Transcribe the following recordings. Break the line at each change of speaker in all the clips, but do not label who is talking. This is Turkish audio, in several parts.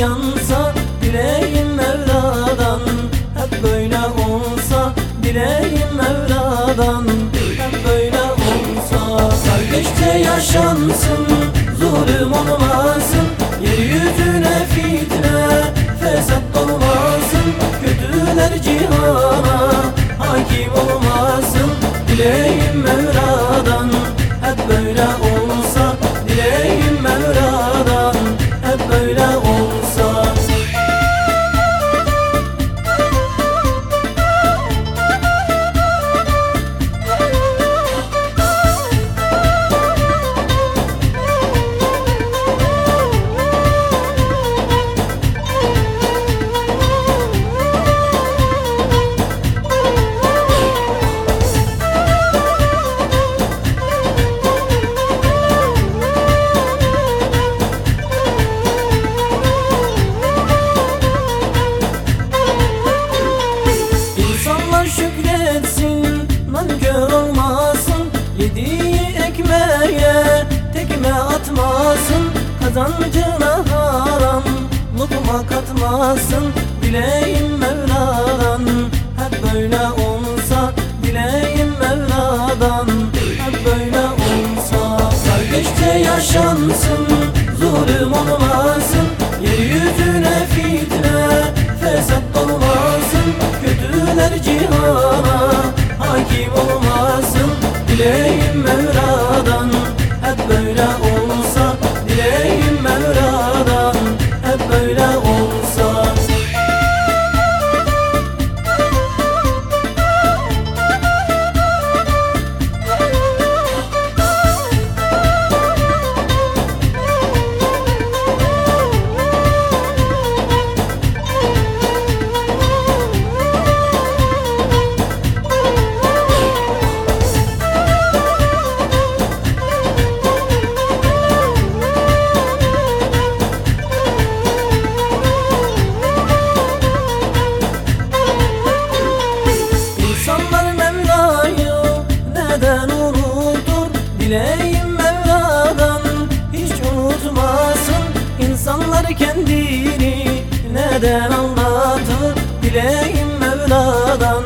yansa Dileğim Mevla'dan. Hep böyle olsa Dileğim Mevla'dan. Hep böyle olsa Kardeşçe yaşansın Zulüm olmasın. Yeryüzüne fitne Fesat olmasın. Kötüler cihana Kazancına haram, lokma katmasın Dileğim Mevla'dan, hep böyle olsa Dileğim Mevla'dan, hep böyle olsa Kardeşçe yaşansın, zulüm olmasın kendini neden aldatır? Dileğim Mevla'dan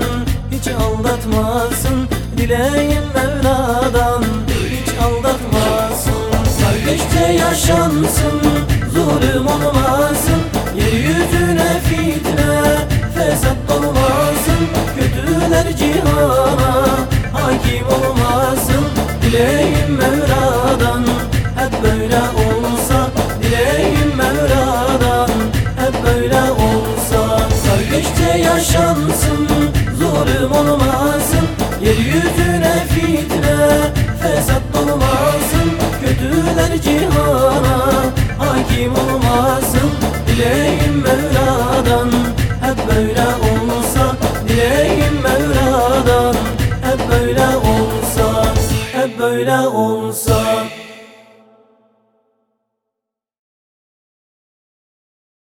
hiç aldatmasın. Dileğim Mevla'dan hiç aldatmasın. Kardeşçe yaşansın zulüm olmasın. Yeryüzüne fitne fesat olmasın zulüm olmasın Yeryüzüne fitne. Fesat olmasın Kötüler cihana. Hakim olmasın Dileğim Mevla'dan. Hep böyle olsa Dileğim Mevla'dan. Hep böyle olsa Hep böyle olsa